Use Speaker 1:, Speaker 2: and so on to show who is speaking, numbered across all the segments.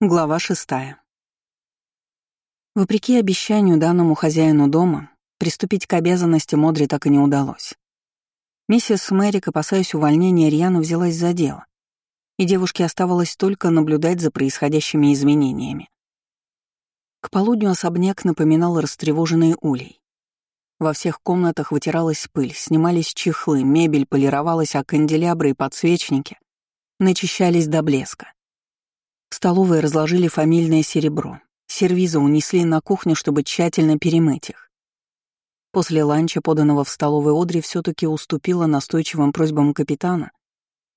Speaker 1: Глава шестая. Вопреки обещанию данному хозяину дома, приступить к обязанностям Модри так и не удалось. Миссис Мэрик, опасаясь увольнения, рьяно взялась за дело, и девушке оставалось только наблюдать за происходящими изменениями. К полудню особняк напоминал растревоженный улей. Во всех комнатах вытиралась пыль, снимались чехлы, мебель полировалась, а канделябры и подсвечники начищались до блеска. В столовой разложили фамильное серебро. Сервизы унесли на кухню, чтобы тщательно перемыть их. После ланча, поданного в столовой Одри, все таки уступила настойчивым просьбам капитана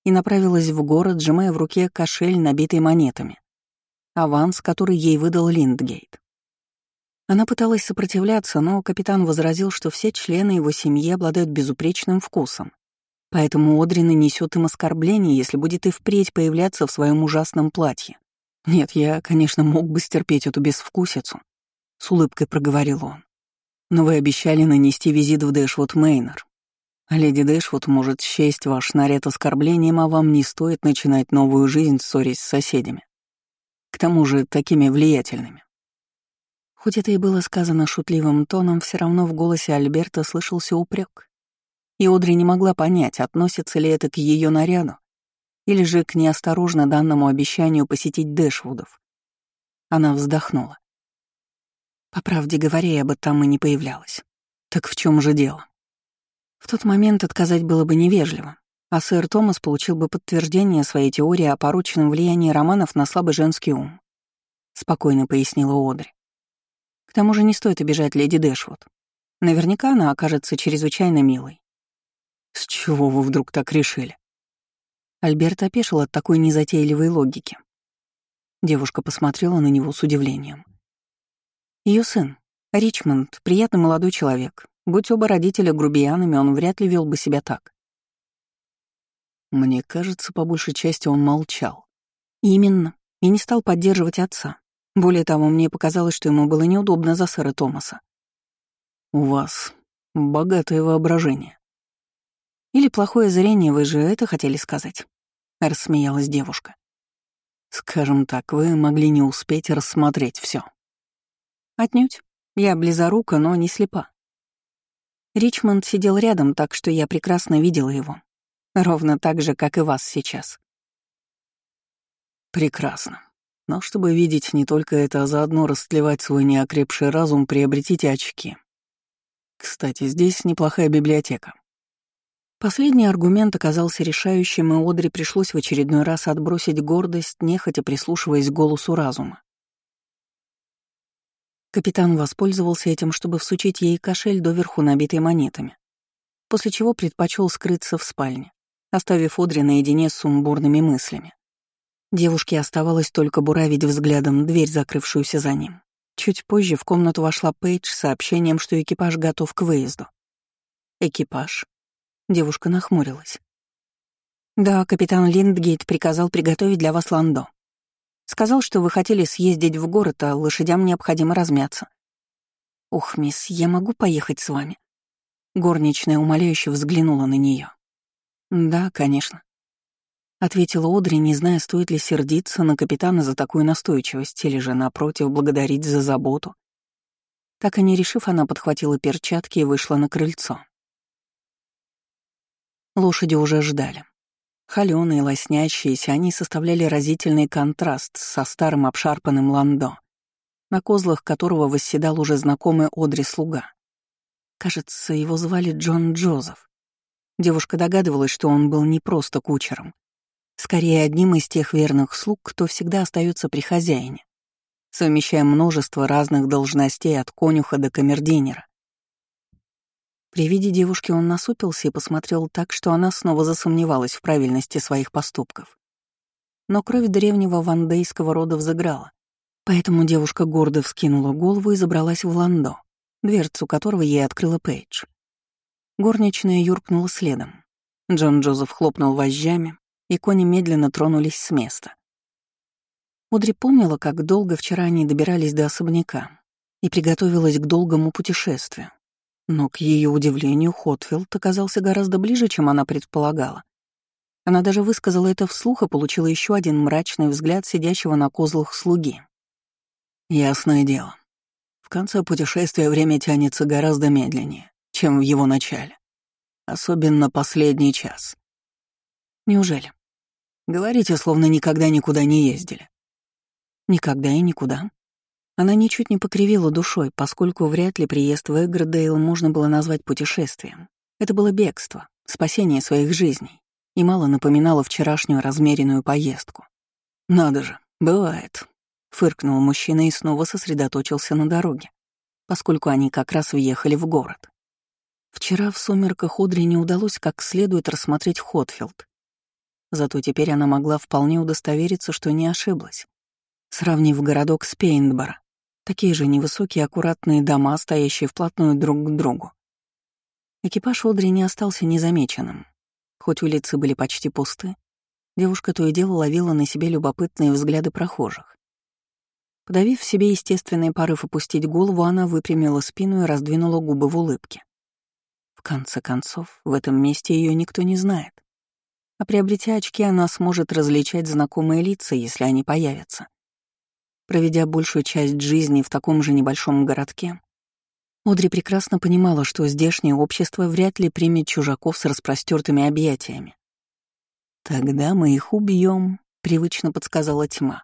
Speaker 1: и направилась в город, сжимая в руке кошель, набитый монетами. Аванс, который ей выдал Линдгейт. Она пыталась сопротивляться, но капитан возразил, что все члены его семьи обладают безупречным вкусом. Поэтому Одри нанесет им оскорбление, если будет и впредь появляться в своем ужасном платье. Нет, я, конечно, мог бы стерпеть эту безвкусицу, — с улыбкой проговорил он. Но вы обещали нанести визит в Дэшвуд Мейнер. А леди Дэшвуд может счесть ваш наряд оскорблением, а вам не стоит начинать новую жизнь, ссорясь с соседями. К тому же такими влиятельными. Хоть это и было сказано шутливым тоном, все равно в голосе Альберта слышался упрек и Одри не могла понять, относится ли это к ее наряду или же к неосторожно данному обещанию посетить Дэшвудов. Она вздохнула. По правде говоря, я бы там и не появлялась. Так в чем же дело? В тот момент отказать было бы невежливо, а сэр Томас получил бы подтверждение своей теории о порочном влиянии романов на слабый женский ум. Спокойно пояснила Одри. К тому же не стоит обижать леди Дэшвуд. Наверняка она окажется чрезвычайно милой «С чего вы вдруг так решили?» Альберт опешил от такой незатейливой логики. Девушка посмотрела на него с удивлением. Ее сын, Ричмонд, приятный молодой человек. Будь оба родителя грубиянами, он вряд ли вел бы себя так. Мне кажется, по большей части он молчал. Именно. И не стал поддерживать отца. Более того, мне показалось, что ему было неудобно за сэра Томаса. «У вас богатое воображение», или плохое зрение, вы же это хотели сказать?» — рассмеялась девушка. «Скажем так, вы могли не успеть рассмотреть все. «Отнюдь. Я близорука, но не слепа. Ричмонд сидел рядом, так что я прекрасно видела его. Ровно так же, как и вас сейчас. Прекрасно. Но чтобы видеть не только это, а заодно растлевать свой неокрепший разум, приобретите очки. Кстати, здесь неплохая библиотека. Последний аргумент оказался решающим, и Одри пришлось в очередной раз отбросить гордость, нехотя прислушиваясь к голосу разума. Капитан воспользовался этим, чтобы всучить ей кошель, доверху набитый монетами, после чего предпочел скрыться в спальне, оставив Одри наедине с сумбурными мыслями. Девушке оставалось только буравить взглядом дверь, закрывшуюся за ним. Чуть позже в комнату вошла Пейдж с сообщением, что экипаж готов к выезду. Экипаж? Девушка нахмурилась. «Да, капитан Линдгейт приказал приготовить для вас ландо. Сказал, что вы хотели съездить в город, а лошадям необходимо размяться. Ух, мисс, я могу поехать с вами?» Горничная умоляюще взглянула на нее. «Да, конечно», — ответила Одри, не зная, стоит ли сердиться на капитана за такую настойчивость или же, напротив, благодарить за заботу. Так и не решив, она подхватила перчатки и вышла на крыльцо. Лошади уже ждали. Холёные, лоснящиеся, они составляли разительный контраст со старым обшарпанным ландо, на козлах которого восседал уже знакомый Одри слуга. Кажется, его звали Джон Джозеф. Девушка догадывалась, что он был не просто кучером, скорее одним из тех верных слуг, кто всегда остается при хозяине, совмещая множество разных должностей от конюха до камердинера. При виде девушки он насупился и посмотрел так, что она снова засомневалась в правильности своих поступков. Но кровь древнего вандейского рода взыграла, поэтому девушка гордо вскинула голову и забралась в ландо, дверцу которого ей открыла Пейдж. Горничная юркнула следом. Джон Джозеф хлопнул вожжами, и кони медленно тронулись с места. Удри помнила, как долго вчера они добирались до особняка и приготовилась к долгому путешествию, но, к ее удивлению, Хотфилд оказался гораздо ближе, чем она предполагала. Она даже высказала это вслух и получила еще один мрачный взгляд сидящего на козлах слуги.
Speaker 2: Ясное дело. В конце путешествия время тянется гораздо медленнее, чем в его начале. Особенно последний час.
Speaker 1: Неужели?
Speaker 2: Говорите, словно никогда никуда не ездили.
Speaker 1: Никогда и никуда. Она ничуть не покривила душой, поскольку вряд ли приезд в Эгрдейл можно было назвать путешествием. Это было бегство, спасение своих жизней, и мало напоминало вчерашнюю размеренную поездку.
Speaker 2: «Надо же, бывает», —
Speaker 1: фыркнул мужчина и снова сосредоточился на дороге, поскольку они как раз въехали в город. Вчера в сумерках Одри не удалось как следует рассмотреть Хотфилд. Зато теперь она могла вполне удостовериться, что не ошиблась сравнив городок с Пейнтборо. Такие же невысокие аккуратные дома, стоящие вплотную друг к другу. Экипаж Одри не остался незамеченным. Хоть улицы были почти пусты, девушка то и дело ловила на себе любопытные взгляды прохожих. Подавив в себе естественный порыв опустить голову, она выпрямила спину и раздвинула губы в улыбке. В конце концов, в этом месте ее никто не знает. А приобретя очки, она сможет различать знакомые лица, если они появятся. Проведя большую часть жизни в таком же небольшом городке, Одри прекрасно понимала, что здешнее общество вряд ли примет чужаков с распростертыми объятиями. «Тогда мы их убьем», — привычно подсказала тьма.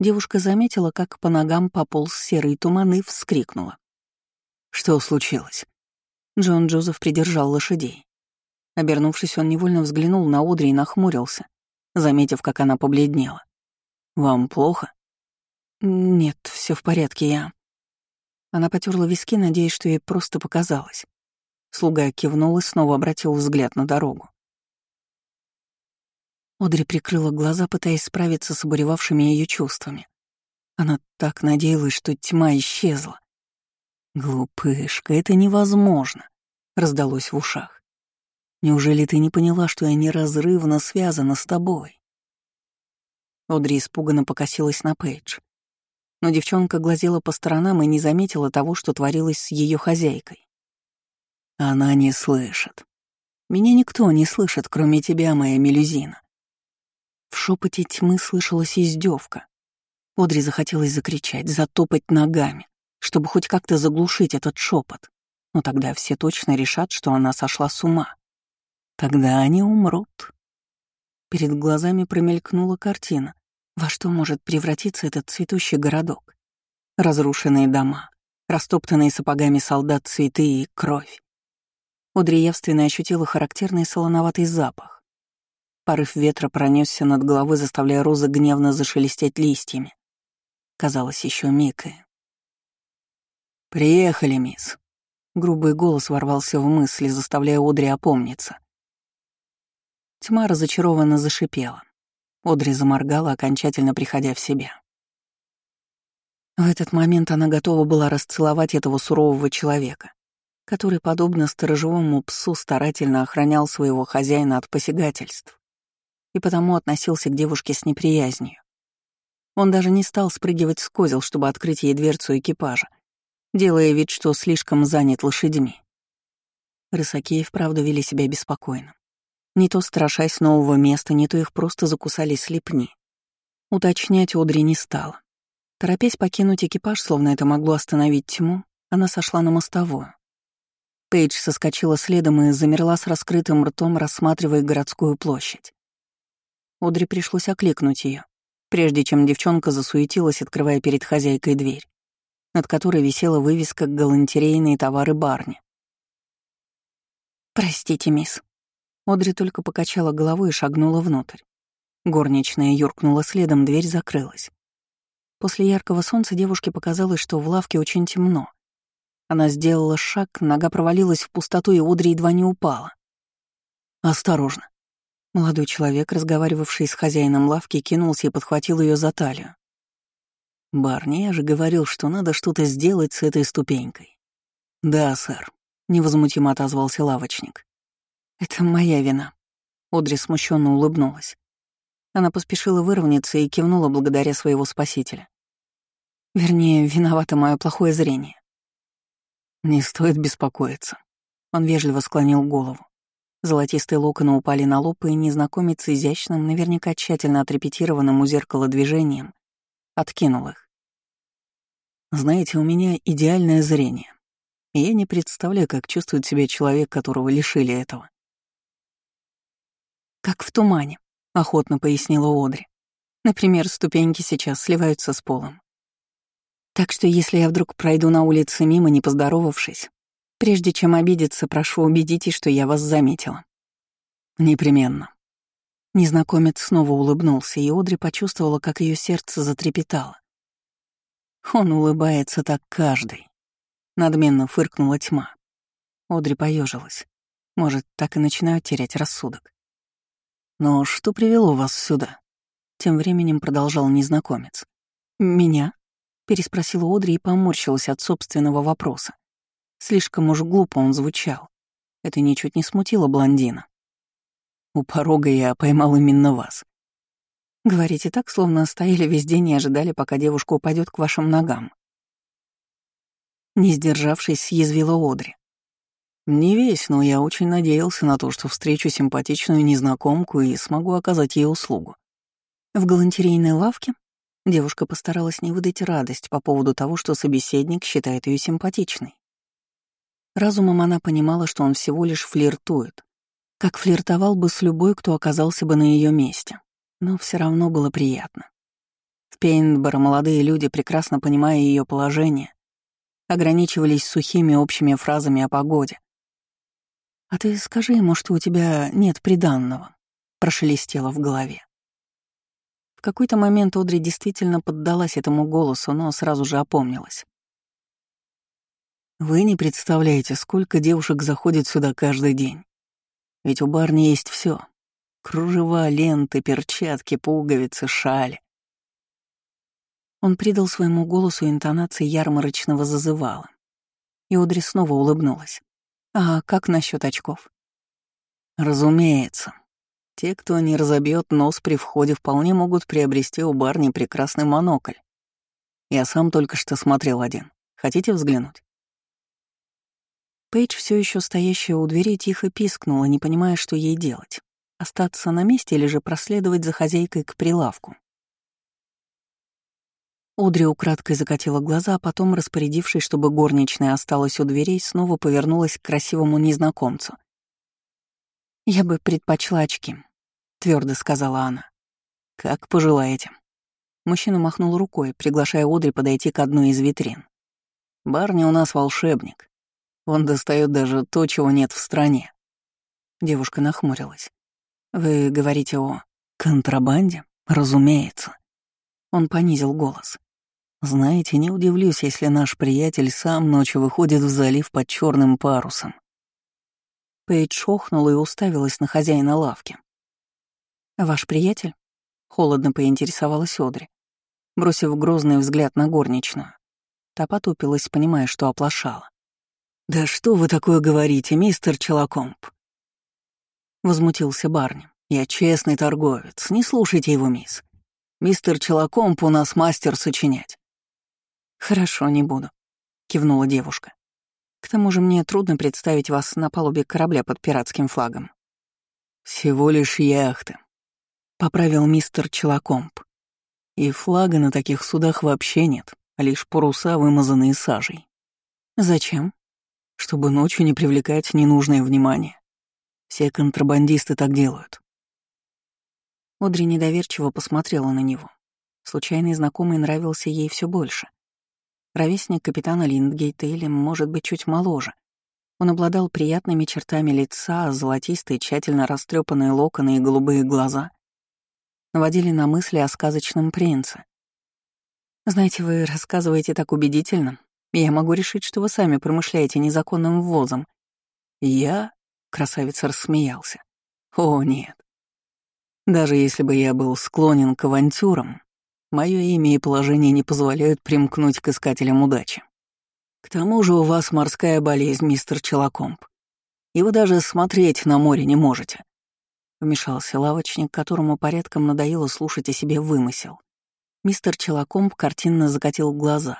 Speaker 1: Девушка заметила, как по ногам пополз серый туман и вскрикнула.
Speaker 2: «Что случилось?»
Speaker 1: Джон Джозеф придержал лошадей. Обернувшись, он невольно взглянул на Одри и нахмурился, заметив, как она побледнела.
Speaker 2: «Вам плохо?»
Speaker 1: «Нет, все в порядке, я...» Она потерла виски, надеясь, что ей просто показалось. Слуга кивнул и снова обратил взгляд на дорогу. Одри прикрыла глаза, пытаясь справиться с обуревавшими ее чувствами. Она так надеялась, что тьма исчезла. «Глупышка, это невозможно», — раздалось в ушах. «Неужели ты не поняла, что я неразрывно связана с тобой?» Одри испуганно покосилась на Пейдж но девчонка глазела по сторонам и не заметила того, что творилось с ее хозяйкой.
Speaker 2: Она не слышит. Меня никто не слышит, кроме тебя, моя мелюзина.
Speaker 1: В шепоте тьмы слышалась издевка. Одри захотелось закричать, затопать ногами, чтобы хоть как-то заглушить этот шепот. Но тогда все точно решат, что она сошла с ума. Тогда они умрут. Перед глазами промелькнула картина, во что может превратиться этот цветущий городок? Разрушенные дома, растоптанные сапогами солдат цветы и кровь. Одри явственно ощутила характерный солоноватый запах. Порыв ветра пронесся над головой, заставляя розы гневно зашелестеть листьями. Казалось, еще миг и...
Speaker 2: «Приехали, мисс».
Speaker 1: Грубый голос ворвался в мысли, заставляя Одри опомниться. Тьма разочарованно зашипела. Одри заморгала, окончательно приходя в себя. В этот момент она готова была расцеловать этого сурового человека, который, подобно сторожевому псу, старательно охранял своего хозяина от посягательств и потому относился к девушке с неприязнью. Он даже не стал спрыгивать с козел, чтобы открыть ей дверцу экипажа, делая вид, что слишком занят лошадьми. Рысаки и вправду вели себя беспокойно. Не то страшась нового места, не то их просто закусали слепни. Уточнять Одри не стала. Торопясь покинуть экипаж, словно это могло остановить тьму, она сошла на мостовую. Пейдж соскочила следом и замерла с раскрытым ртом, рассматривая городскую площадь. Одри пришлось окликнуть ее, прежде чем девчонка засуетилась, открывая перед хозяйкой дверь, над которой висела вывеска «Галантерейные товары барни». «Простите, мисс», Одри только покачала головой и шагнула внутрь. Горничная юркнула следом, дверь закрылась. После яркого солнца девушке показалось, что в лавке очень темно. Она сделала шаг, нога провалилась в пустоту, и Одри едва не упала. «Осторожно!» Молодой человек, разговаривавший с хозяином лавки, кинулся и подхватил ее за талию. «Барни, я же говорил, что надо что-то сделать с этой ступенькой». «Да, сэр», — невозмутимо отозвался лавочник. «Это моя вина». Одри смущенно улыбнулась. Она поспешила выровняться и кивнула благодаря своего спасителя. Вернее, виновато мое плохое зрение.
Speaker 2: «Не стоит беспокоиться». Он вежливо склонил голову.
Speaker 1: Золотистые локоны упали на лоб, и незнакомец изящным, наверняка тщательно отрепетированным у зеркала движением откинул их.
Speaker 2: Знаете, у меня идеальное зрение. И я не представляю, как чувствует себя человек, которого лишили этого.
Speaker 1: «Как в тумане», — охотно пояснила Одри. «Например, ступеньки сейчас сливаются с полом. Так что если я вдруг пройду на улице мимо, не поздоровавшись, прежде чем обидеться, прошу убедитесь, что я вас заметила».
Speaker 2: «Непременно».
Speaker 1: Незнакомец снова улыбнулся, и Одри почувствовала, как ее сердце затрепетало. Он улыбается так каждый. Надменно фыркнула тьма. Одри поежилась. Может, так и начинают терять рассудок.
Speaker 2: «Но что привело вас сюда?» Тем временем продолжал незнакомец.
Speaker 1: «Меня?» — переспросила Одри и поморщилась от собственного вопроса. Слишком уж глупо он звучал. Это ничуть не смутило блондина.
Speaker 2: «У порога я поймал именно вас.
Speaker 1: Говорите так, словно стояли весь день и ожидали, пока девушка упадет к вашим ногам. Не сдержавшись, съязвила Одри.
Speaker 2: Не весь, но я очень надеялся на то, что встречу симпатичную незнакомку и смогу оказать ей услугу.
Speaker 1: В галантерейной лавке девушка постаралась не выдать радость по поводу того, что собеседник считает ее симпатичной. Разумом она понимала, что он всего лишь флиртует, как флиртовал бы с любой, кто оказался бы на ее месте но все равно было приятно. В Пейнтборо молодые люди, прекрасно понимая ее положение, ограничивались сухими общими фразами о погоде. «А ты скажи ему, что у тебя нет приданного», — прошелестело в голове. В какой-то момент Одри действительно поддалась этому голосу, но сразу же опомнилась.
Speaker 2: «Вы не представляете, сколько девушек заходит сюда каждый день. Ведь у барни есть все: Кружева, ленты, перчатки, пуговицы, шали.
Speaker 1: Он придал своему голосу интонации ярмарочного зазывала. И Одри снова улыбнулась. «А как насчет очков?»
Speaker 2: «Разумеется. Те, кто не разобьет нос при входе, вполне могут приобрести у барни прекрасный монокль. Я сам только что смотрел один. Хотите взглянуть?»
Speaker 1: Пейдж, все еще стоящая у двери, тихо пискнула, не понимая, что ей делать. Остаться на месте или же проследовать за хозяйкой к прилавку? Одри украдкой закатила глаза, а потом, распорядившись, чтобы горничная осталась у дверей, снова повернулась к красивому незнакомцу. «Я бы предпочла очки», — твердо сказала она.
Speaker 2: «Как пожелаете».
Speaker 1: Мужчина махнул рукой, приглашая Одри подойти к одной из витрин.
Speaker 2: «Барни у нас волшебник. Он достает даже то, чего нет в стране».
Speaker 1: Девушка нахмурилась. «Вы говорите о
Speaker 2: контрабанде? Разумеется».
Speaker 1: Он понизил голос.
Speaker 2: «Знаете, не удивлюсь, если наш приятель сам ночью выходит в залив под черным парусом».
Speaker 1: Пейдж шохнула и уставилась на хозяина лавки. «Ваш приятель?» — холодно поинтересовалась Одри, бросив грозный взгляд на горничную. Та потупилась, понимая, что оплошала.
Speaker 2: «Да что вы такое говорите, мистер Челакомп?» возмутился Барни. «Я честный торговец, не слушайте его, мисс. Мистер Челакомп у нас мастер сочинять».
Speaker 1: «Хорошо, не буду», — кивнула девушка. «К тому же мне трудно представить вас на палубе корабля под пиратским флагом».
Speaker 2: «Всего лишь яхты», — поправил мистер Челакомп. «И флага на таких судах вообще нет, а лишь паруса, вымазанные сажей».
Speaker 1: «Зачем?»
Speaker 2: «Чтобы ночью не привлекать ненужное внимание. Все контрабандисты так делают.
Speaker 1: Одри недоверчиво посмотрела на него. Случайный знакомый нравился ей все больше. Ровесник капитана Линдгейта или, может быть, чуть моложе. Он обладал приятными чертами лица, золотистые, тщательно растрепанные локоны и голубые глаза наводили на мысли о сказочном принце. «Знаете, вы рассказываете так убедительно, я могу решить, что вы сами промышляете незаконным ввозом».
Speaker 2: «Я?» Красавец рассмеялся. О, нет. Даже если бы я был склонен к авантюрам, мое имя и положение не позволяют примкнуть к искателям удачи. К тому же у вас морская болезнь, мистер Челакомп. И вы даже смотреть на море не можете. Вмешался лавочник, которому порядком надоело слушать о себе вымысел. Мистер Челакомп картинно закатил глаза.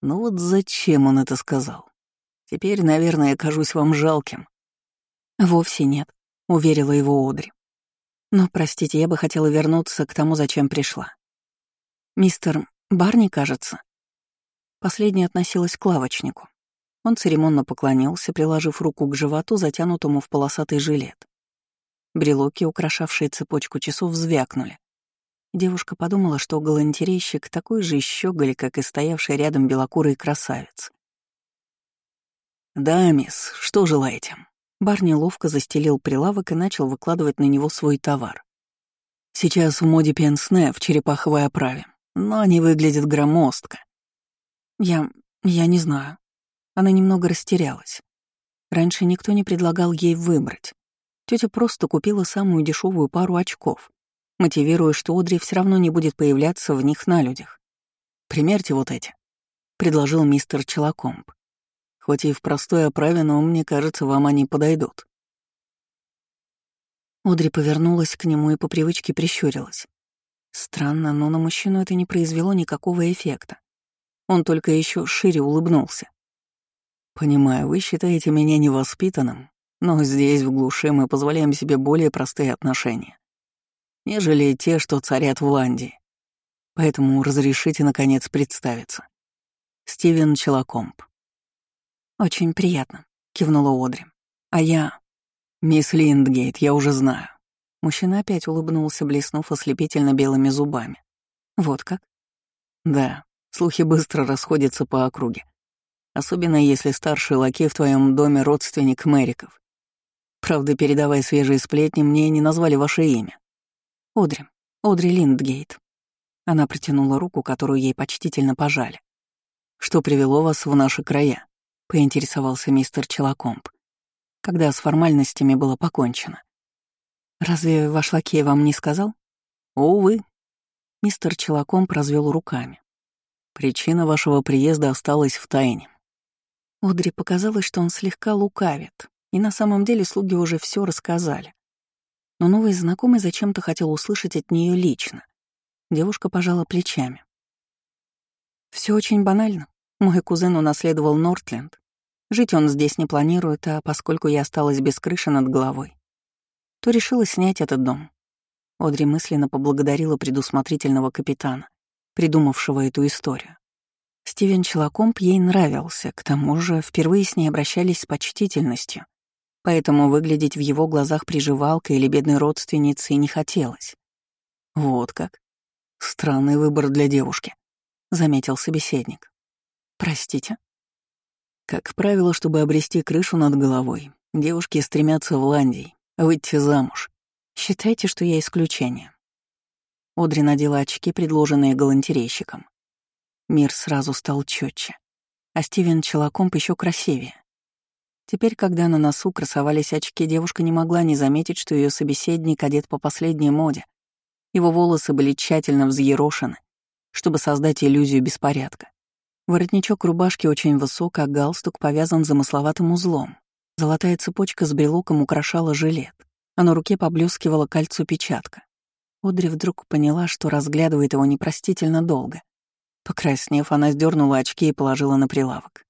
Speaker 2: Ну вот зачем он это сказал? Теперь, наверное, я кажусь вам жалким.
Speaker 1: «Вовсе нет», — уверила его Одри. «Но, простите, я бы хотела вернуться к тому, зачем пришла. Мистер Барни, кажется?» Последняя относилась к лавочнику. Он церемонно поклонился, приложив руку к животу, затянутому в полосатый жилет. Брелоки, украшавшие цепочку часов, звякнули. Девушка подумала, что галантерейщик такой же щеголь, как и стоявший рядом белокурый красавец.
Speaker 2: «Да, мисс, что желаете?»
Speaker 1: Барни ловко застелил прилавок и начал выкладывать на него свой товар.
Speaker 2: «Сейчас в моде пенсне в черепаховой оправе, но они выглядят громоздко».
Speaker 1: «Я... я не знаю». Она немного растерялась. Раньше никто не предлагал ей выбрать. Тетя просто купила самую дешевую пару очков, мотивируя, что Одри все равно не будет появляться в них на людях.
Speaker 2: «Примерьте вот эти», — предложил мистер Челакомб. «Хоть и в простой оправе, но, мне кажется, вам они подойдут».
Speaker 1: Одри повернулась к нему и по привычке прищурилась. Странно, но на мужчину это не произвело никакого эффекта. Он только еще шире улыбнулся.
Speaker 2: «Понимаю, вы считаете меня невоспитанным, но здесь, в глуши, мы позволяем себе более простые отношения нежели те, что царят в Ландии. Поэтому разрешите, наконец, представиться. Стивен Челакомб.
Speaker 1: «Очень приятно», — кивнула Одри. «А я...»
Speaker 2: «Мисс Линдгейт, я уже знаю».
Speaker 1: Мужчина опять улыбнулся, блеснув ослепительно белыми зубами. «Вот как?»
Speaker 2: «Да, слухи быстро расходятся по округе. Особенно если старший лакей в твоем доме родственник Мэриков. Правда, передавая свежие сплетни, мне не назвали ваше имя.
Speaker 1: Одри. Одри Линдгейт. Она протянула руку, которую ей почтительно пожали.
Speaker 2: «Что привело вас в наши края?» — поинтересовался мистер Челакомб, когда с формальностями было покончено.
Speaker 1: «Разве ваш лакей вам не сказал?»
Speaker 2: «Увы».
Speaker 1: Мистер Челакомб развел руками.
Speaker 2: «Причина вашего приезда осталась в тайне».
Speaker 1: Одри показалось, что он слегка лукавит, и на самом деле слуги уже все рассказали но новый знакомый зачем-то хотел услышать от нее лично. Девушка пожала плечами. Все очень банально. Мой кузен унаследовал Нортленд. Жить он здесь не планирует, а поскольку я осталась без крыши над головой, то решила снять этот дом. Одри мысленно поблагодарила предусмотрительного капитана, придумавшего эту историю. Стивен Челакомб ей нравился, к тому же впервые с ней обращались с почтительностью поэтому выглядеть в его глазах приживалкой или бедной родственницей не хотелось.
Speaker 2: «Вот как? Странный выбор для девушки», — заметил собеседник.
Speaker 1: «Простите?»
Speaker 2: Как правило, чтобы обрести крышу над головой, девушки стремятся в Ландии, выйти замуж.
Speaker 1: Считайте, что я исключение. Одри надела очки, предложенные галантерейщиком. Мир сразу стал четче, а Стивен Челакомп еще красивее. Теперь, когда на носу красовались очки, девушка не могла не заметить, что ее собеседник одет по последней моде. Его волосы были тщательно взъерошены, чтобы создать иллюзию беспорядка. Воротничок рубашки очень высок, а галстук повязан замысловатым узлом. Золотая цепочка с брелоком украшала жилет, а на руке поблескивала кольцо-печатка. Одри вдруг поняла, что разглядывает его непростительно долго. Покраснев, она сдернула очки и положила на прилавок.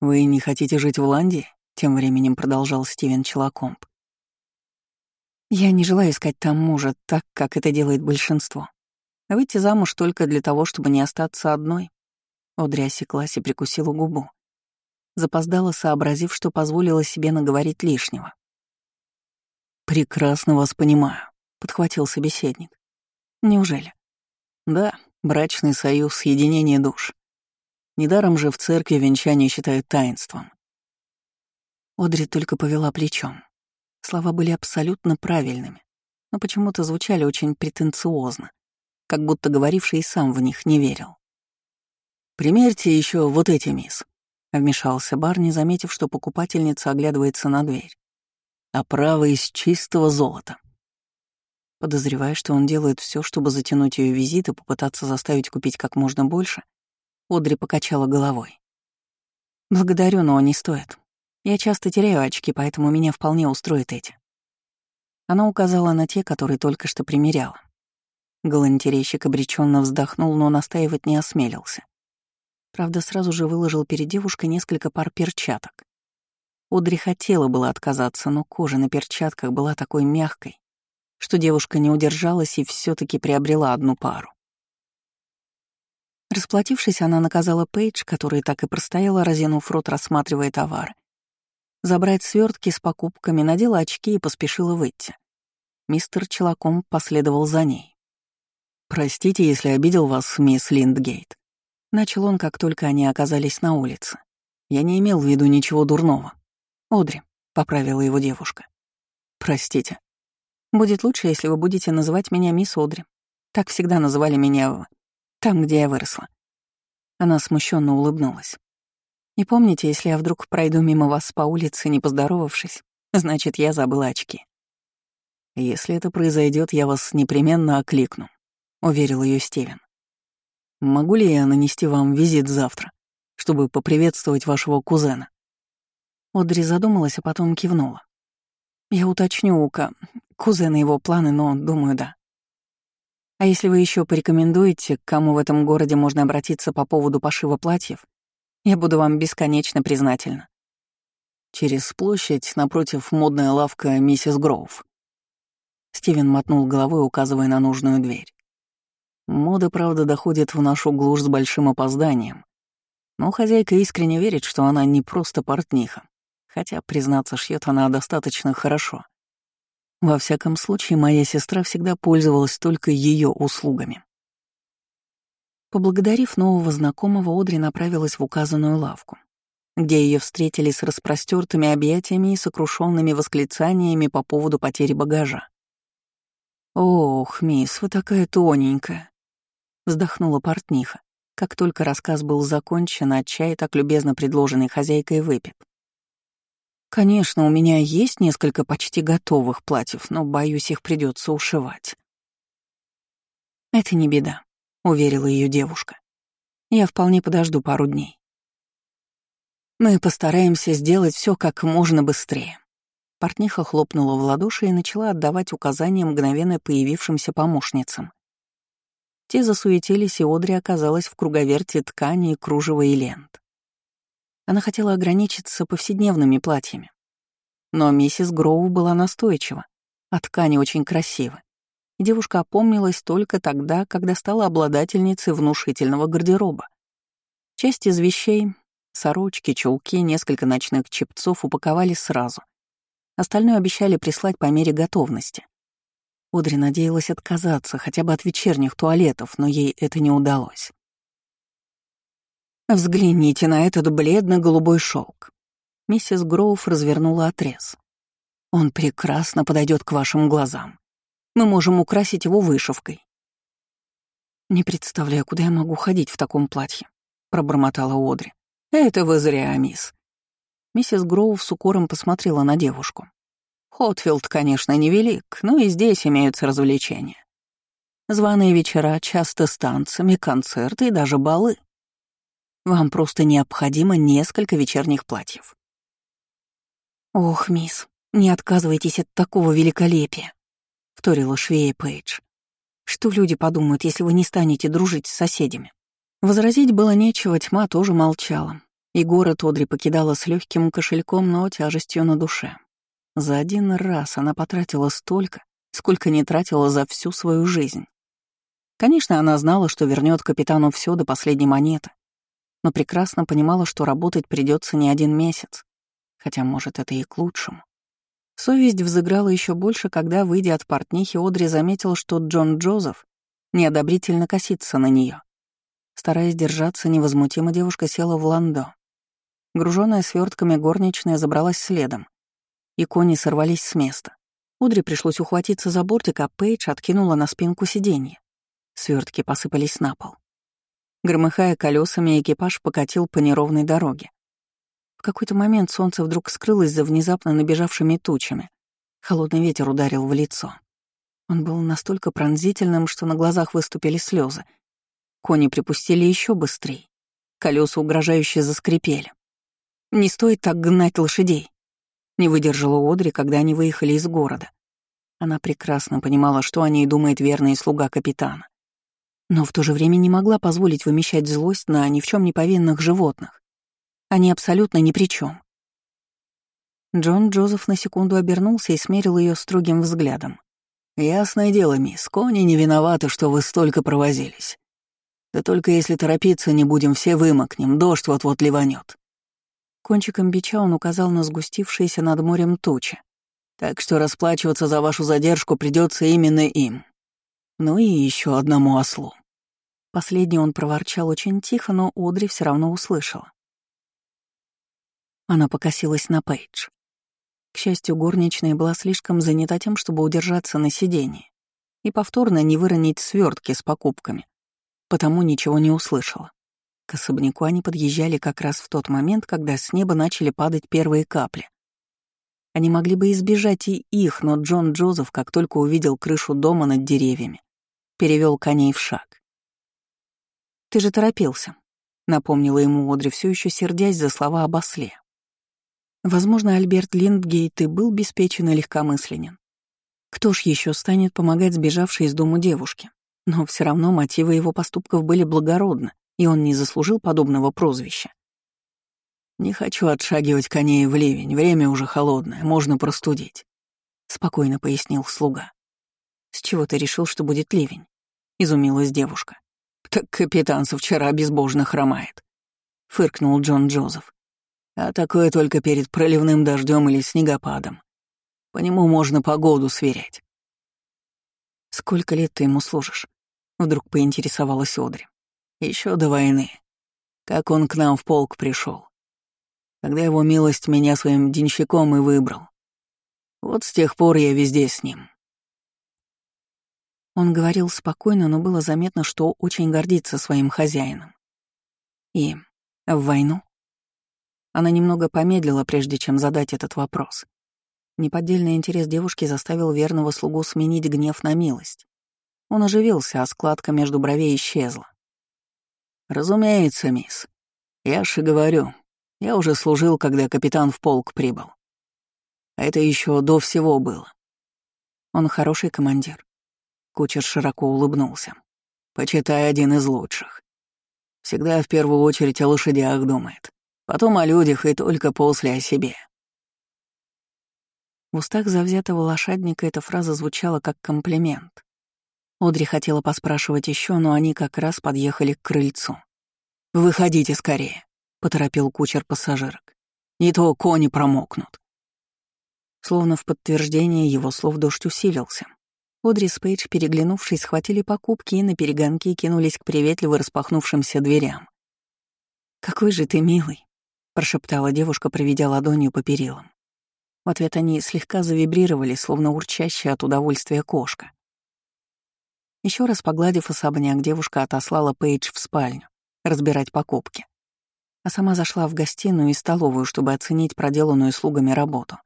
Speaker 2: «Вы не хотите жить в Ландии?» — тем временем продолжал Стивен Челакомб.
Speaker 1: «Я не желаю искать там мужа так, как это делает большинство. Выйти замуж только для того, чтобы не остаться одной». Одри осеклась и прикусила губу. Запоздала, сообразив, что позволила себе наговорить лишнего.
Speaker 2: «Прекрасно вас понимаю», — подхватил собеседник.
Speaker 1: «Неужели?»
Speaker 2: «Да, брачный союз, соединение душ. Недаром же в церкви венчание считают таинством.
Speaker 1: Одри только повела плечом. Слова были абсолютно правильными, но почему-то звучали очень претенциозно, как будто говоривший сам в них не верил.
Speaker 2: «Примерьте еще вот эти, мисс», — вмешался Барни, заметив, что покупательница оглядывается на дверь. «Оправа из чистого золота».
Speaker 1: Подозревая, что он делает все, чтобы затянуть ее визит и попытаться заставить купить как можно больше, Одри покачала головой. «Благодарю, но не стоит. Я часто теряю очки, поэтому меня вполне устроит эти». Она указала на те, которые только что примеряла. Галантерейщик обреченно вздохнул, но настаивать не осмелился. Правда, сразу же выложил перед девушкой несколько пар перчаток. Одри хотела было отказаться, но кожа на перчатках была такой мягкой, что девушка не удержалась и все таки приобрела одну пару. Расплатившись, она наказала Пейдж, которая так и простояла, разинув рот, рассматривая товары. Забрать свертки с покупками, надела очки и поспешила выйти. Мистер Челаком последовал за ней. «Простите, если обидел вас, мисс Линдгейт», — начал он, как только они оказались на улице. «Я не имел в виду ничего дурного». «Одри», — поправила его девушка. «Простите», Будет лучше, если вы будете называть меня мисс Одри. Так всегда называли меня в... там, где я выросла». Она смущенно улыбнулась. «И помните, если я вдруг пройду мимо вас по улице, не поздоровавшись, значит, я забыла очки». «Если это произойдет, я вас непременно окликну», — уверил ее Стивен. «Могу ли я нанести вам визит завтра, чтобы поприветствовать вашего кузена?» Одри задумалась, а потом кивнула. «Я уточню у Ка кузена его планы, но, думаю, да. А если вы еще порекомендуете, к кому в этом городе можно обратиться по поводу пошива платьев, я буду вам бесконечно признательна. Через площадь напротив модная лавка миссис Гроув. Стивен мотнул головой, указывая на нужную дверь. Мода, правда, доходит в нашу глушь с большим опозданием. Но хозяйка искренне верит, что она не просто портниха. Хотя, признаться, шьет она достаточно хорошо. Во всяком случае, моя сестра всегда пользовалась только ее услугами. Поблагодарив нового знакомого, Одри направилась в указанную лавку, где ее встретили с распростертыми объятиями и сокрушенными восклицаниями по поводу потери багажа. «Ох, мисс, вы такая тоненькая!» — вздохнула портниха, как только рассказ был закончен, а чай, так любезно предложенный хозяйкой, выпит. Конечно, у меня есть несколько почти готовых платьев, но, боюсь, их придется ушивать. Это не беда, уверила ее девушка. Я вполне подожду пару дней. Мы постараемся сделать все как можно быстрее. Портниха хлопнула в ладоши и начала отдавать указания мгновенно появившимся помощницам. Те засуетились, и Одри оказалась в круговерте ткани, кружева и лент. Она хотела ограничиться повседневными платьями. Но миссис Гроу была настойчива, а ткани очень красивы. И девушка опомнилась только тогда, когда стала обладательницей внушительного гардероба. Часть из вещей — сорочки, чулки, несколько ночных чепцов — упаковали сразу. Остальное обещали прислать по мере готовности. Одри надеялась отказаться хотя бы от вечерних туалетов, но ей это не удалось. Взгляните на этот бледно-голубой шелк. Миссис Гроув развернула отрез. Он прекрасно подойдет к вашим глазам. Мы можем украсить его вышивкой. Не представляю, куда я могу ходить в таком платье, пробормотала Одри. Это вы зря, мисс. Миссис Гроув с укором посмотрела на девушку. Хотфилд, конечно, невелик, но и здесь имеются развлечения. Званые вечера, часто с танцами, концерты и даже балы. Вам просто необходимо несколько вечерних платьев. Ох, мисс, не отказывайтесь от такого великолепия, вторила швея Пейдж. Что люди подумают, если вы не станете дружить с соседями? Возразить было нечего, тьма тоже молчала. И город Одри покидала с легким кошельком, но тяжестью на душе. За один раз она потратила столько, сколько не тратила за всю свою жизнь. Конечно, она знала, что вернет капитану все до последней монеты, но прекрасно понимала, что работать придется не один месяц, хотя, может, это и к лучшему. Совесть взыграла еще больше, когда, выйдя от портнихи, Одри заметил, что Джон Джозеф неодобрительно косится на нее. Стараясь держаться невозмутимо, девушка села в ландо. Груженная свертками горничная забралась следом, и кони сорвались с места. Одри пришлось ухватиться за бортик, а Пейдж откинула на спинку сиденья. Свертки посыпались на пол. Громыхая колесами, экипаж покатил по неровной дороге. В какой-то момент солнце вдруг скрылось за внезапно набежавшими тучами. Холодный ветер ударил в лицо. Он был настолько пронзительным, что на глазах выступили слезы. Кони припустили еще быстрее. Колеса угрожающе заскрипели. «Не стоит так гнать лошадей», — не выдержала Одри, когда они выехали из города. Она прекрасно понимала, что о ней думает верный слуга капитана но в то же время не могла позволить вымещать злость на ни в чем не повинных животных. Они абсолютно ни при чем. Джон Джозеф на секунду обернулся и смерил ее строгим взглядом.
Speaker 2: «Ясное дело, мисс, кони не виноваты, что вы столько провозились. Да только если торопиться не будем, все вымокнем, дождь вот-вот ливанет.
Speaker 1: Кончиком бича он указал на сгустившиеся над морем тучи.
Speaker 2: Так что расплачиваться за вашу задержку придется именно им. Ну и еще одному ослу.
Speaker 1: Последний он проворчал очень тихо, но Одри все равно услышала. Она покосилась на Пейдж. К счастью, горничная была слишком занята тем, чтобы удержаться на сидении и повторно не выронить свертки с покупками, потому ничего не услышала. К особняку они подъезжали как раз в тот момент, когда с неба начали падать первые капли. Они могли бы избежать и их, но Джон Джозеф, как только увидел крышу дома над деревьями, перевел коней в шаг. «Ты же торопился», — напомнила ему Одри, все еще сердясь за слова об осле. Возможно, Альберт Линдгейт и был беспечен и легкомысленен. Кто ж еще станет помогать сбежавшей из дому девушке? Но все равно мотивы его поступков были благородны, и он не заслужил подобного прозвища.
Speaker 2: «Не хочу отшагивать коней в ливень, время уже холодное, можно простудить», — спокойно пояснил слуга.
Speaker 1: «С чего ты решил, что будет ливень?» — изумилась девушка.
Speaker 2: «Так капитан со вчера безбожно хромает», — фыркнул Джон Джозеф. А такое только перед проливным дождем или снегопадом. По нему можно погоду сверять.
Speaker 1: «Сколько лет ты ему служишь?» — вдруг поинтересовалась Одри.
Speaker 2: Еще до войны. Как он к нам в полк пришел. Когда его милость меня своим денщиком и выбрал. Вот с тех пор я везде с ним.
Speaker 1: Он говорил спокойно, но было заметно, что очень гордится своим хозяином. И в войну она немного помедлила, прежде чем задать этот вопрос. Неподдельный интерес девушки заставил верного слугу сменить гнев на милость. Он оживился, а складка между бровей исчезла.
Speaker 2: «Разумеется, мисс. Я же говорю, я уже служил, когда капитан в полк прибыл. А это еще до всего было.
Speaker 1: Он хороший командир». Кучер широко улыбнулся.
Speaker 2: «Почитай один из лучших. Всегда в первую очередь о лошадях думает. Потом о людях и только после о себе.
Speaker 1: В устах завзятого лошадника эта фраза звучала как комплимент. Одри хотела поспрашивать еще, но они как раз подъехали к крыльцу.
Speaker 2: «Выходите скорее», — поторопил кучер пассажирок. «Не то кони промокнут».
Speaker 1: Словно в подтверждение его слов дождь усилился. Одри с Пейдж, переглянувшись, схватили покупки и на перегонки кинулись к приветливо распахнувшимся дверям. «Какой же ты милый!» прошептала девушка, проведя ладонью по перилам. В ответ они слегка завибрировали, словно урчащая от удовольствия кошка. Еще раз погладив особняк, девушка отослала Пейдж в спальню, разбирать покупки. А сама зашла в гостиную и столовую, чтобы оценить проделанную слугами работу.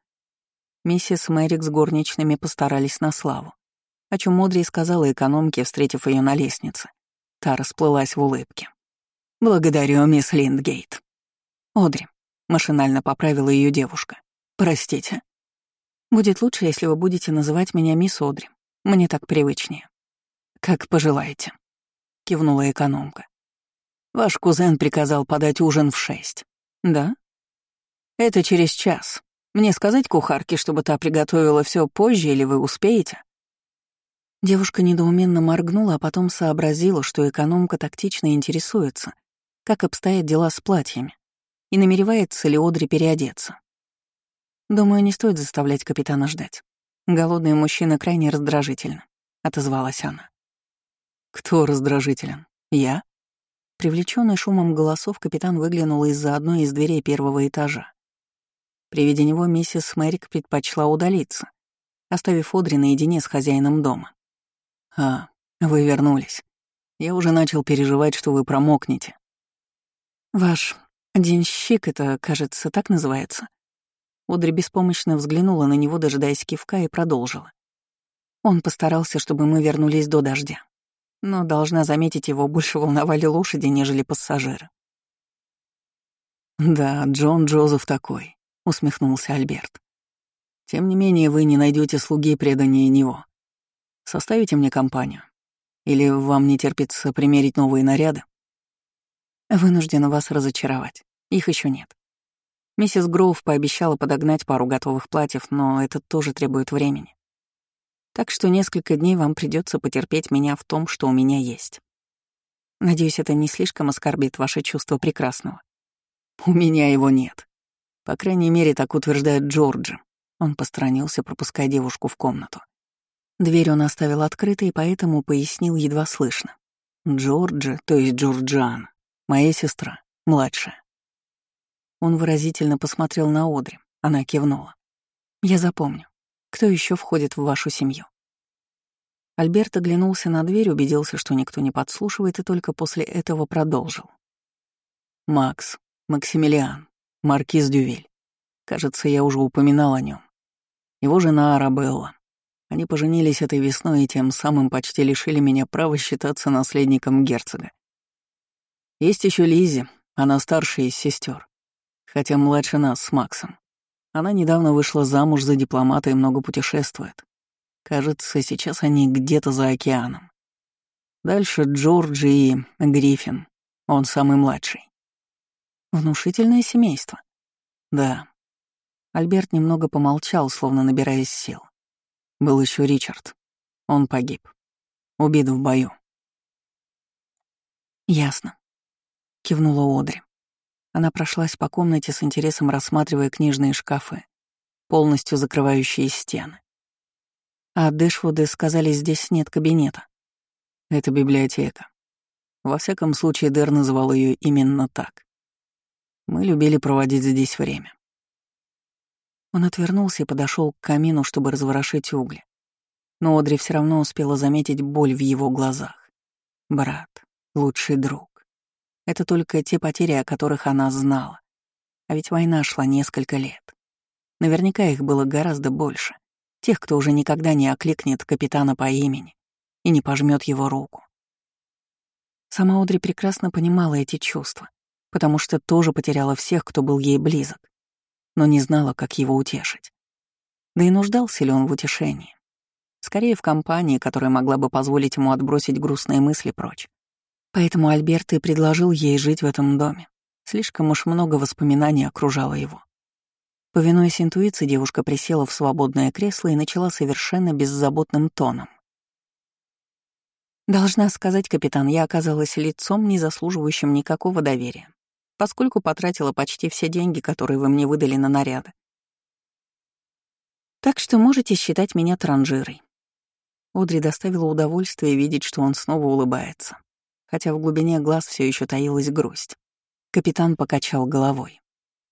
Speaker 1: Миссис Мэрик с горничными постарались на славу, о чем Модри сказала экономке, встретив ее на лестнице. Та расплылась в улыбке. «Благодарю, мисс Линдгейт», «Одри», — машинально поправила ее девушка. «Простите. Будет лучше, если вы будете называть меня мисс Одри. Мне так привычнее». «Как пожелаете», — кивнула экономка. «Ваш кузен приказал подать ужин в шесть». «Да?» «Это через час. Мне сказать кухарке, чтобы та приготовила все позже, или вы успеете?» Девушка недоуменно моргнула, а потом сообразила, что экономка тактично интересуется, как обстоят дела с платьями и намеревается ли Одри переодеться. «Думаю, не стоит заставлять капитана ждать. Голодные мужчины крайне раздражительны», — отозвалась она.
Speaker 2: «Кто раздражителен? Я?»
Speaker 1: Привлеченный шумом голосов, капитан выглянул из-за одной из дверей первого этажа. При виде него миссис Мэрик предпочла удалиться, оставив Одри наедине с хозяином дома.
Speaker 2: «А, вы вернулись. Я уже начал переживать, что вы промокнете».
Speaker 1: «Ваш «Денщик это, кажется, так называется». Одри беспомощно взглянула на него, дожидаясь кивка, и продолжила. Он постарался, чтобы мы вернулись до дождя. Но, должна заметить, его больше волновали лошади, нежели пассажиры.
Speaker 2: «Да, Джон Джозеф такой», — усмехнулся Альберт. «Тем не менее, вы не найдете слуги преданнее него. Составите мне компанию? Или вам не терпится примерить новые наряды?»
Speaker 1: Вынуждена вас разочаровать. Их еще нет. Миссис Гроув пообещала подогнать пару готовых платьев, но это тоже требует времени. Так что несколько дней вам придется потерпеть меня в том, что у меня есть. Надеюсь, это не слишком оскорбит ваше чувство прекрасного. У меня его нет. По крайней мере, так утверждает Джорджи. Он посторонился, пропуская девушку в комнату. Дверь он оставил открытой, поэтому пояснил едва слышно. Джорджи, то есть Джорджиана, моя сестра, младшая. Он выразительно посмотрел на Одри. Она кивнула. «Я запомню. Кто еще входит в вашу семью?» Альберт оглянулся на дверь, убедился, что никто не подслушивает, и только после этого продолжил. «Макс, Максимилиан, маркиз Дювиль. Кажется, я уже упоминал о нем. Его жена Арабелла. Они поженились этой весной и тем самым почти лишили меня права считаться наследником герцога. Есть еще Лизи, она старшая из сестер хотя младше нас с Максом. Она недавно вышла замуж за дипломата и много путешествует. Кажется, сейчас они где-то за океаном. Дальше Джорджи и Гриффин. Он самый младший. Внушительное семейство. Да. Альберт немного помолчал, словно набираясь сил. Был еще Ричард. Он погиб. Убит в бою. Ясно. Кивнула Одри. Она прошлась по комнате с интересом, рассматривая книжные шкафы, полностью закрывающие стены. А Дэшвуды сказали, здесь нет кабинета. Это библиотека. Во всяком случае, Дэр называл ее именно так. Мы любили проводить здесь время. Он отвернулся и подошел к камину, чтобы разворошить угли. Но Одри все равно успела заметить боль в его глазах. Брат, лучший друг. Это только те потери, о которых она знала. А ведь война шла несколько лет. Наверняка их было гораздо больше. Тех, кто уже никогда не окликнет капитана по имени и не пожмет его руку. Сама Одри прекрасно понимала эти чувства, потому что тоже потеряла всех, кто был ей близок, но не знала, как его утешить. Да и нуждался ли он в утешении. Скорее, в компании, которая могла бы позволить ему отбросить грустные мысли прочь. Поэтому Альберт и предложил ей жить в этом доме. Слишком уж много воспоминаний окружало его. Повинуясь интуиции, девушка присела в свободное кресло и начала совершенно беззаботным тоном. «Должна сказать, капитан, я оказалась лицом, не заслуживающим никакого доверия, поскольку потратила почти все деньги, которые вы мне выдали на наряды. Так что можете считать меня транжирой». Одри доставила удовольствие видеть, что он снова улыбается хотя в глубине глаз все еще таилась грусть. Капитан покачал головой.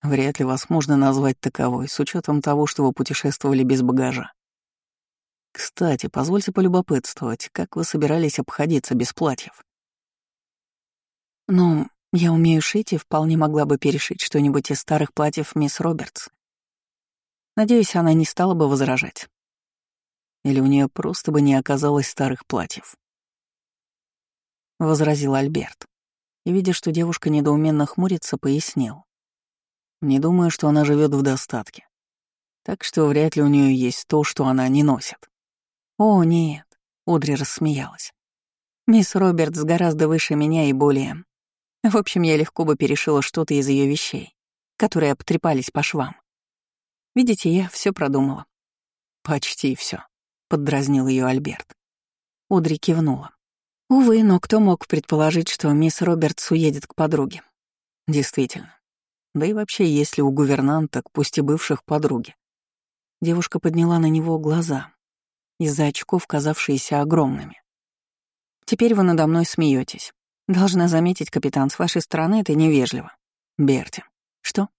Speaker 1: Вряд ли вас можно назвать таковой, с учетом того, что вы путешествовали без багажа. Кстати, позвольте полюбопытствовать, как вы собирались обходиться без платьев? Ну, я умею шить и вполне могла бы перешить что-нибудь из старых платьев мисс Робертс. Надеюсь, она не стала бы возражать. Или у нее просто бы не оказалось старых платьев. — возразил Альберт. И, видя, что девушка недоуменно хмурится, пояснил. «Не думаю, что она живет в достатке. Так что вряд ли у нее есть то, что она не носит». «О, нет», — Одри рассмеялась. «Мисс Робертс гораздо выше меня и более... В общем, я легко бы перешила что-то из ее вещей, которые обтрепались по швам. Видите, я все продумала». «Почти все, поддразнил ее Альберт. Одри кивнула. Увы, но кто мог предположить, что мисс Робертс уедет к подруге? Действительно. Да и вообще, если у гувернанток, пусть и бывших подруги. Девушка подняла на него глаза, из-за очков, казавшиеся огромными. «Теперь вы надо мной смеетесь. Должна заметить, капитан, с вашей стороны это невежливо. Берти. Что?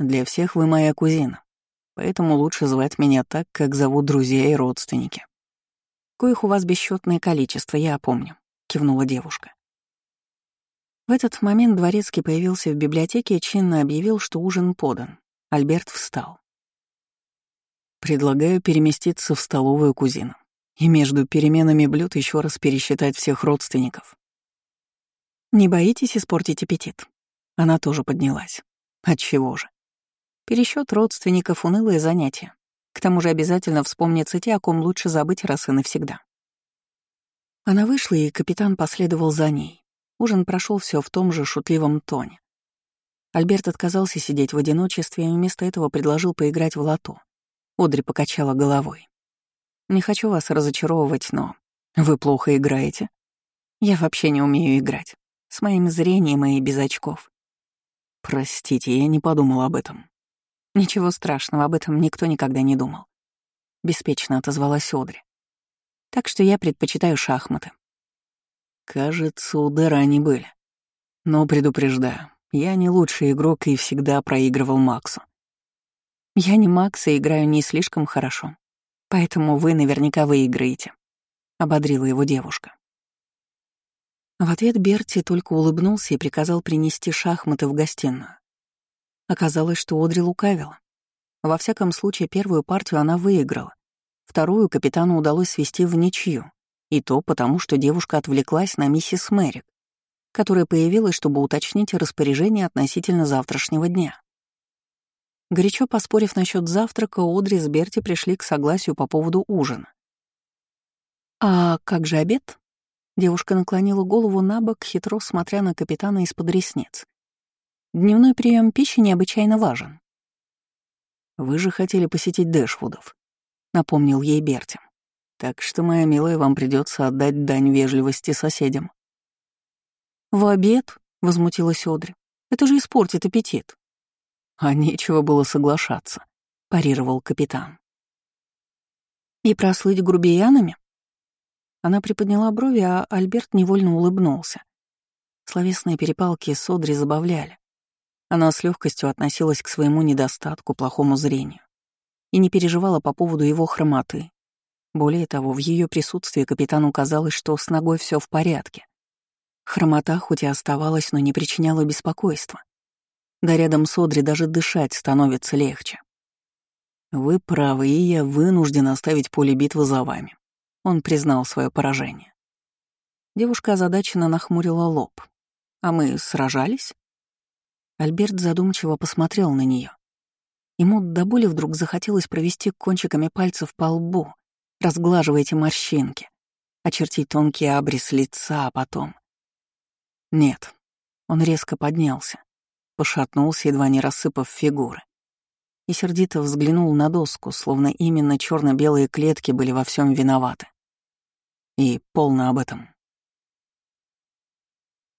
Speaker 1: Для всех вы моя кузина, поэтому лучше звать меня так, как зовут друзья и родственники. «Коих у вас бесчетное количество, я помню», — кивнула девушка. В этот момент Дворецкий появился в библиотеке и чинно объявил, что ужин подан. Альберт встал. «Предлагаю переместиться в столовую кузину и между переменами блюд еще раз пересчитать всех родственников». «Не боитесь испортить аппетит?» Она тоже поднялась. Отчего же? Пересчет родственников — унылое занятие. К тому же обязательно вспомнятся те, о ком лучше забыть раз и навсегда. Она вышла, и капитан последовал за ней. Ужин прошел все в том же шутливом тоне. Альберт отказался сидеть в одиночестве и вместо этого предложил поиграть в лото. Одри покачала головой. «Не хочу вас разочаровывать, но вы плохо играете. Я вообще не умею играть. С моим зрением и без очков.
Speaker 2: Простите, я не подумал об этом.
Speaker 1: Ничего страшного, об этом никто никогда не думал. Беспечно отозвалась Одри. Так что я предпочитаю шахматы.
Speaker 2: Кажется, удары они были. Но предупреждаю, я не лучший игрок и всегда проигрывал Максу.
Speaker 1: Я не Макс и играю не слишком хорошо. Поэтому вы наверняка выиграете», — ободрила его девушка. В ответ Берти только улыбнулся и приказал принести шахматы в гостиную. Оказалось, что Одри лукавила. Во всяком случае, первую партию она выиграла. Вторую капитану удалось свести в ничью. И то потому, что девушка отвлеклась на миссис Мэрик, которая появилась, чтобы уточнить распоряжение относительно завтрашнего дня. Горячо поспорив насчет завтрака, Одри с Берти пришли к согласию по поводу ужина. «А как же обед?» Девушка наклонила голову на бок, хитро смотря на капитана из-под ресниц. Дневной прием пищи необычайно важен.
Speaker 2: «Вы же хотели посетить Дэшвудов», — напомнил ей Берти. «Так что, моя милая, вам придется отдать дань вежливости соседям».
Speaker 1: «В обед?» — возмутилась Одри. «Это же испортит аппетит».
Speaker 2: «А нечего было соглашаться», — парировал капитан.
Speaker 1: «И прослыть грубиянами?» Она приподняла брови, а Альберт невольно улыбнулся. Словесные перепалки с Одри забавляли. Она с легкостью относилась к своему недостатку, плохому зрению, и не переживала по поводу его хромоты. Более того, в ее присутствии капитану казалось, что с ногой все в порядке. Хромота хоть и оставалась, но не причиняла беспокойства. Да рядом с Одри даже дышать становится легче.
Speaker 2: «Вы правы, и я вынужден оставить поле битвы за вами», он признал свое поражение.
Speaker 1: Девушка озадаченно нахмурила лоб. «А мы сражались?» Альберт задумчиво посмотрел на нее. Ему до боли вдруг захотелось провести кончиками пальцев по лбу, разглаживая эти морщинки, очертить тонкий абрис лица, а потом... Нет. Он резко поднялся, пошатнулся, едва не рассыпав фигуры, и сердито взглянул на доску, словно именно черно белые клетки были во всем виноваты. И полно об этом.